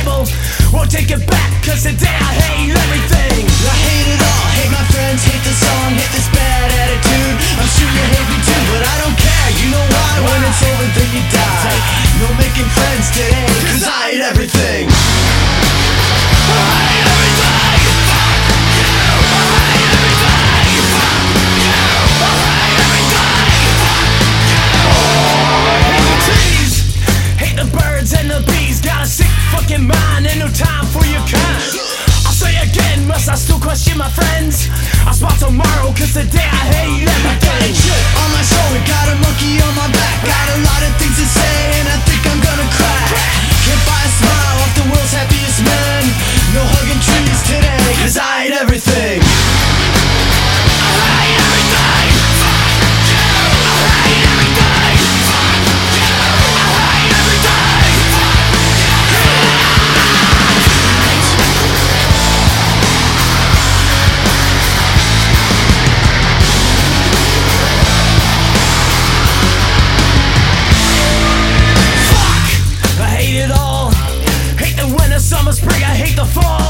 table. Won't take it back, cause today I hate everything. I hated A sick fucking mind, and no time for your kind. I say again, must I still question my friends? I spot tomorrow, cause today I hate them again. On my shoulder, Christmas I hate the fall.